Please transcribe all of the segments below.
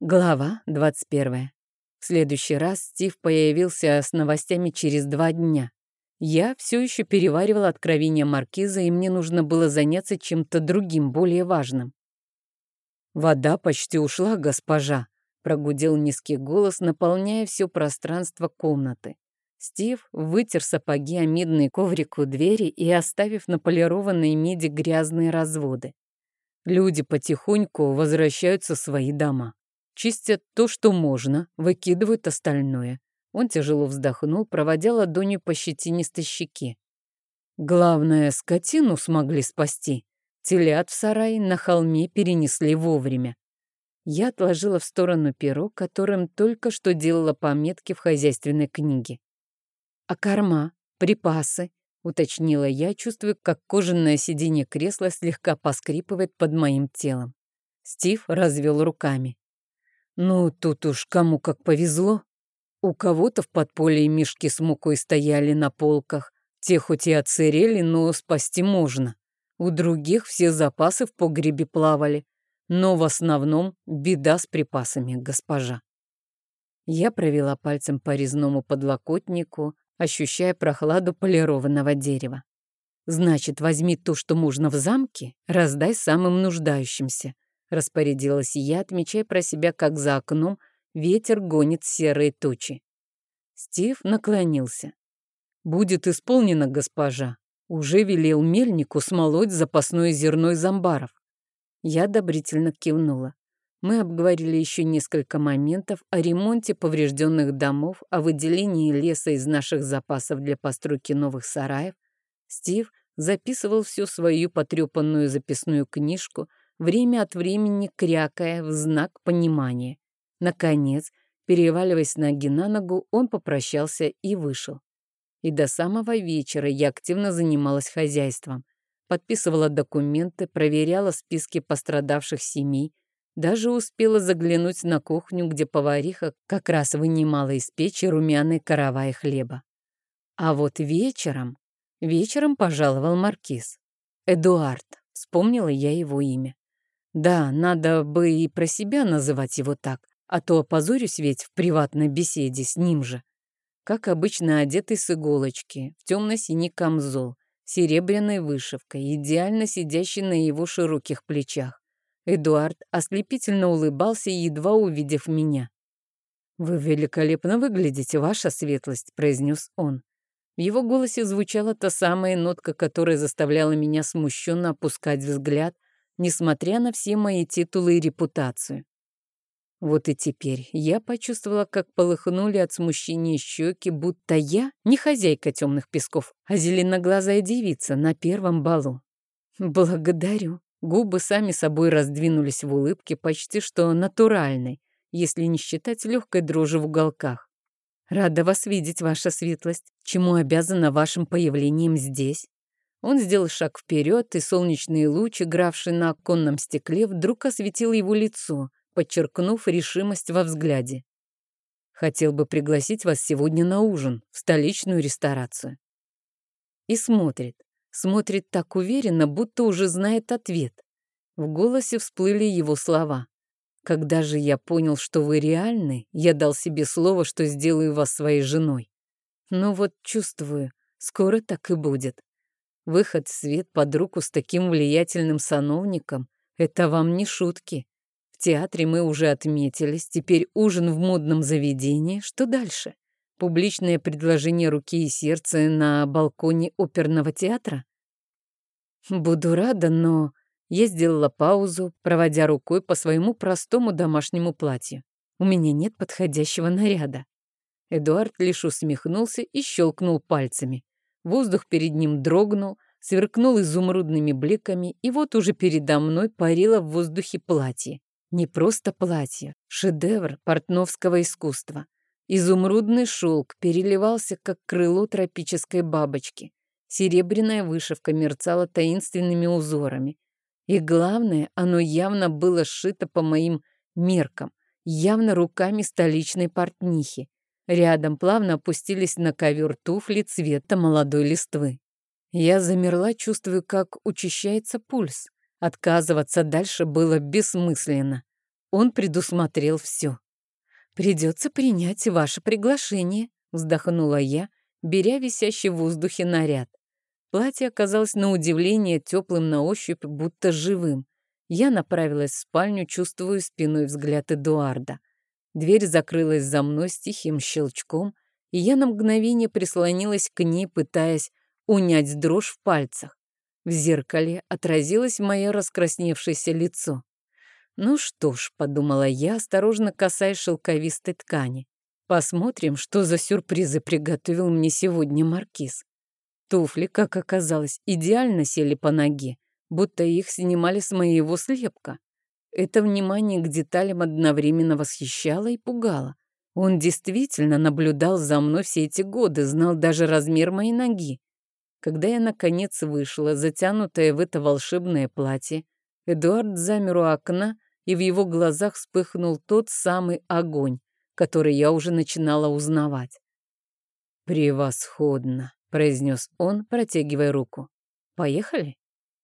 Глава 21. В следующий раз Стив появился с новостями через два дня. Я все еще переваривала откровения Маркиза, и мне нужно было заняться чем-то другим, более важным. «Вода почти ушла, госпожа», — прогудел низкий голос, наполняя все пространство комнаты. Стив вытер сапоги о медный коврик у двери и оставив на полированной меди грязные разводы. Люди потихоньку возвращаются в свои дома. Чистят то, что можно, выкидывают остальное. Он тяжело вздохнул, проводя ладонью по щетинистой щеке. Главное, скотину смогли спасти. Телят в сарае на холме перенесли вовремя. Я отложила в сторону перо, которым только что делала пометки в хозяйственной книге. «А корма? Припасы?» — уточнила я, чувствуя, как кожаное сиденье кресла слегка поскрипывает под моим телом. Стив развел руками. Ну, тут уж кому как повезло. У кого-то в подполье мешки с мукой стояли на полках. Те хоть и отсырели, но спасти можно. У других все запасы в погребе плавали. Но в основном беда с припасами, госпожа. Я провела пальцем по резному подлокотнику, ощущая прохладу полированного дерева. Значит, возьми то, что можно в замке, раздай самым нуждающимся. Распорядилась я, отмечая про себя, как за окном ветер гонит серые тучи. Стив наклонился. «Будет исполнено, госпожа. Уже велел мельнику смолоть запасное зерно из амбаров». Я одобрительно кивнула. Мы обговорили еще несколько моментов о ремонте поврежденных домов, о выделении леса из наших запасов для постройки новых сараев. Стив записывал всю свою потрепанную записную книжку, время от времени крякая в знак понимания. Наконец, переваливаясь ноги на ногу, он попрощался и вышел. И до самого вечера я активно занималась хозяйством. Подписывала документы, проверяла списки пострадавших семей, даже успела заглянуть на кухню, где повариха как раз вынимала из печи румяный каравай хлеба. А вот вечером, вечером пожаловал маркиз. Эдуард, вспомнила я его имя. Да, надо бы и про себя называть его так, а то опозорюсь ведь в приватной беседе с ним же. Как обычно одетый с иголочки, в темно-синий камзол, серебряной вышивкой, идеально сидящий на его широких плечах. Эдуард ослепительно улыбался, едва увидев меня. «Вы великолепно выглядите, ваша светлость», — произнес он. В его голосе звучала та самая нотка, которая заставляла меня смущенно опускать взгляд — несмотря на все мои титулы и репутацию. Вот и теперь я почувствовала, как полыхнули от смущения щеки, будто я не хозяйка темных песков, а зеленоглазая девица на первом балу. Благодарю. Губы сами собой раздвинулись в улыбке, почти что натуральной, если не считать легкой дрожи в уголках. Рада вас видеть, ваша светлость. Чему обязана вашим появлением здесь? Он сделал шаг вперед, и солнечный луч, игравший на оконном стекле, вдруг осветил его лицо, подчеркнув решимость во взгляде. «Хотел бы пригласить вас сегодня на ужин, в столичную ресторацию». И смотрит, смотрит так уверенно, будто уже знает ответ. В голосе всплыли его слова. «Когда же я понял, что вы реальны, я дал себе слово, что сделаю вас своей женой. Но вот чувствую, скоро так и будет. Выход в свет под руку с таким влиятельным сановником — это вам не шутки. В театре мы уже отметились, теперь ужин в модном заведении. Что дальше? Публичное предложение руки и сердца на балконе оперного театра? Буду рада, но... Я сделала паузу, проводя рукой по своему простому домашнему платью. У меня нет подходящего наряда. Эдуард лишь усмехнулся и щелкнул пальцами. Воздух перед ним дрогнул, сверкнул изумрудными бликами, и вот уже передо мной парило в воздухе платье. Не просто платье, шедевр портновского искусства. Изумрудный шелк переливался, как крыло тропической бабочки. Серебряная вышивка мерцала таинственными узорами. И главное, оно явно было сшито по моим меркам, явно руками столичной портнихи. Рядом плавно опустились на ковер туфли цвета молодой листвы. Я замерла, чувствуя, как учащается пульс. Отказываться дальше было бессмысленно. Он предусмотрел все. «Придется принять ваше приглашение», — вздохнула я, беря висящий в воздухе наряд. Платье оказалось на удивление теплым на ощупь, будто живым. Я направилась в спальню, чувствуя спиной взгляд Эдуарда. Дверь закрылась за мной с тихим щелчком, и я на мгновение прислонилась к ней, пытаясь унять дрожь в пальцах. В зеркале отразилось мое раскрасневшееся лицо. «Ну что ж», — подумала я, осторожно касаясь шелковистой ткани. «Посмотрим, что за сюрпризы приготовил мне сегодня Маркиз». Туфли, как оказалось, идеально сели по ноге, будто их снимали с моего слепка. Это внимание к деталям одновременно восхищало и пугало. Он действительно наблюдал за мной все эти годы, знал даже размер моей ноги. Когда я, наконец, вышла, затянутая в это волшебное платье, Эдуард замер у окна, и в его глазах вспыхнул тот самый огонь, который я уже начинала узнавать. «Превосходно!» — произнес он, протягивая руку. «Поехали?»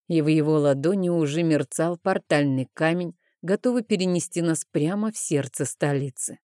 И в его ладони уже мерцал портальный камень, готовый перенести нас прямо в сердце столицы.